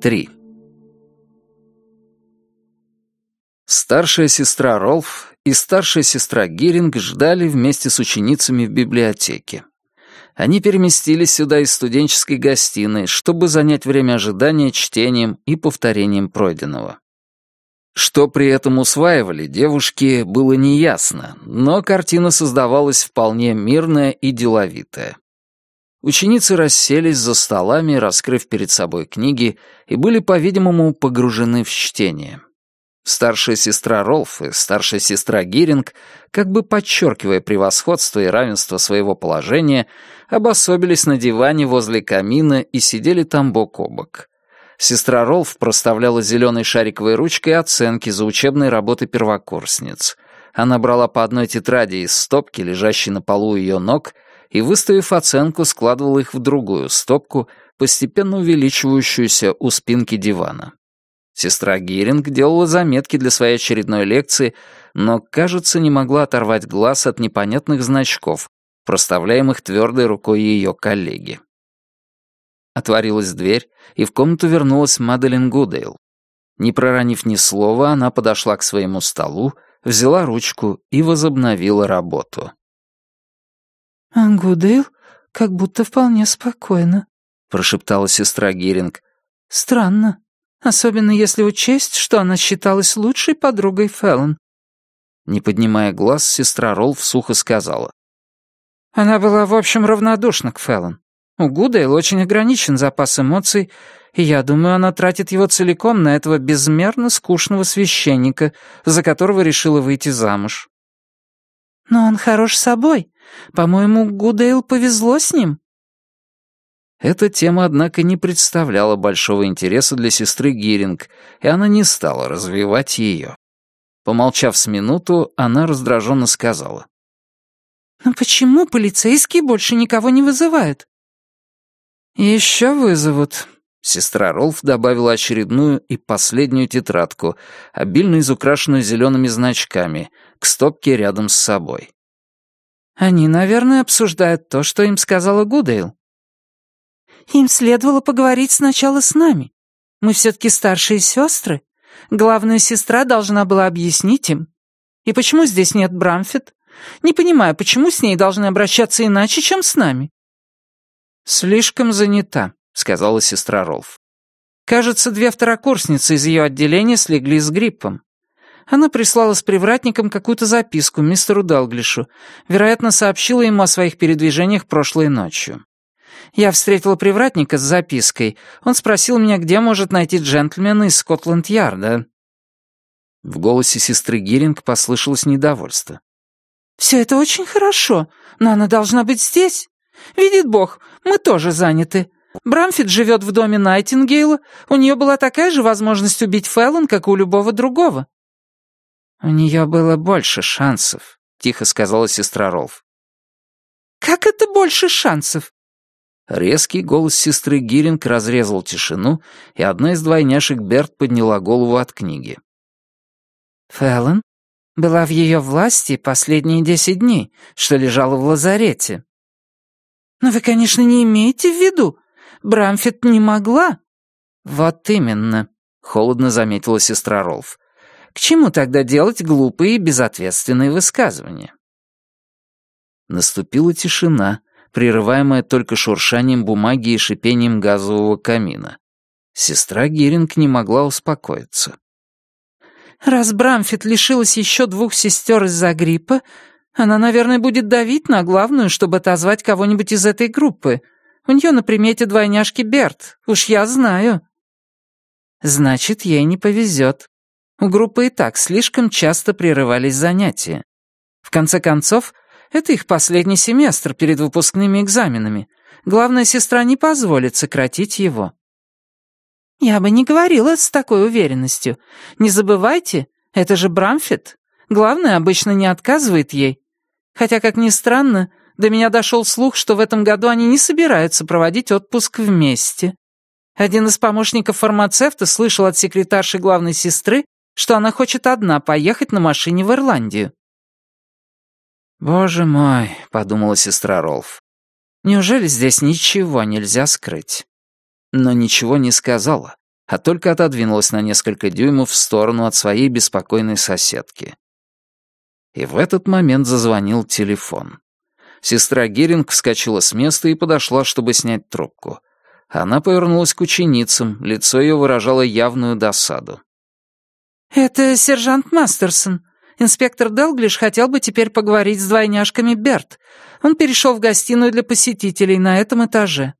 3. Старшая сестра Ролф и старшая сестра Гиринг ждали вместе с ученицами в библиотеке. Они переместились сюда из студенческой гостиной, чтобы занять время ожидания чтением и повторением пройденного. Что при этом усваивали девушки, было неясно, но картина создавалась вполне мирная и деловитая. Ученицы расселись за столами, раскрыв перед собой книги, и были, по-видимому, погружены в чтение. Старшая сестра Ролф и старшая сестра Гиринг, как бы подчеркивая превосходство и равенство своего положения, обособились на диване возле камина и сидели там бок о бок. Сестра Ролф проставляла зеленой шариковой ручкой оценки за учебные работы первокурсниц. Она брала по одной тетради из стопки, лежащей на полу ее ног, и, выставив оценку, складывала их в другую стопку, постепенно увеличивающуюся у спинки дивана. Сестра Гиринг делала заметки для своей очередной лекции, но, кажется, не могла оторвать глаз от непонятных значков, проставляемых твердой рукой ее коллеги. Отворилась дверь, и в комнату вернулась Маделин Гудейл. Не проронив ни слова, она подошла к своему столу, взяла ручку и возобновила работу. «А Гудейл как будто вполне спокойно», — прошептала сестра Гиринг. «Странно, особенно если учесть, что она считалась лучшей подругой Феллон». Не поднимая глаз, сестра Ролф сухо сказала. «Она была, в общем, равнодушна к Феллон. У Гудейл очень ограничен запас эмоций, и я думаю, она тратит его целиком на этого безмерно скучного священника, за которого решила выйти замуж. Но он хорош собой. По-моему, Гудейл повезло с ним. Эта тема, однако, не представляла большого интереса для сестры Гиринг, и она не стала развивать ее. Помолчав с минуту, она раздраженно сказала. «Но почему полицейские больше никого не вызывают? «Еще вызовут». Сестра Ролф добавила очередную и последнюю тетрадку, обильно изукрашенную зелеными значками, к стопке рядом с собой. «Они, наверное, обсуждают то, что им сказала Гудейл». «Им следовало поговорить сначала с нами. Мы все-таки старшие сестры. Главная сестра должна была объяснить им. И почему здесь нет Брамфит? Не понимаю, почему с ней должны обращаться иначе, чем с нами?» «Слишком занята», — сказала сестра Ролф. «Кажется, две второкурсницы из ее отделения слегли с гриппом. Она прислала с привратником какую-то записку мистеру Далглишу, вероятно, сообщила ему о своих передвижениях прошлой ночью. Я встретила привратника с запиской. Он спросил меня, где может найти джентльмена из Скотланд-Ярда». В голосе сестры Гиринг послышалось недовольство. «Все это очень хорошо, но она должна быть здесь. Видит Бог, мы тоже заняты. Брамфит живет в доме Найтингейла. У нее была такая же возможность убить Фэллон, как и у любого другого». «У нее было больше шансов», — тихо сказала сестра Ролф. «Как это больше шансов?» Резкий голос сестры Гиринг разрезал тишину, и одна из двойняшек Берт подняла голову от книги. «Фэллон была в ее власти последние десять дней, что лежала в лазарете. «Но вы, конечно, не имеете в виду. Брамфит не могла». «Вот именно», — холодно заметила сестра Ролф. «К чему тогда делать глупые и безответственные высказывания?» Наступила тишина, прерываемая только шуршанием бумаги и шипением газового камина. Сестра Гиринг не могла успокоиться. «Раз Брамфит лишилась еще двух сестер из-за гриппа, она, наверное, будет давить на главную, чтобы отозвать кого-нибудь из этой группы. У нее на примете двойняшки Берт, уж я знаю». «Значит, ей не повезет. У группы и так слишком часто прерывались занятия. В конце концов, это их последний семестр перед выпускными экзаменами. Главная сестра не позволит сократить его». «Я бы не говорила с такой уверенностью. Не забывайте, это же Брамфит. Главное обычно не отказывает ей. Хотя, как ни странно, до меня дошел слух, что в этом году они не собираются проводить отпуск вместе. Один из помощников фармацевта слышал от секретарши главной сестры, что она хочет одна поехать на машине в Ирландию. «Боже мой», — подумала сестра Ролф, — «неужели здесь ничего нельзя скрыть?» Но ничего не сказала, а только отодвинулась на несколько дюймов в сторону от своей беспокойной соседки. И в этот момент зазвонил телефон. Сестра Геринг вскочила с места и подошла, чтобы снять трубку. Она повернулась к ученицам, лицо ее выражало явную досаду. «Это сержант Мастерсон. Инспектор Делглиш хотел бы теперь поговорить с двойняшками Берт. Он перешел в гостиную для посетителей на этом этаже».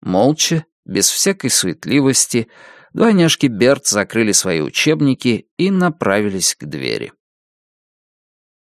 Молча, без всякой суетливости, двойняшки Берт закрыли свои учебники и направились к двери.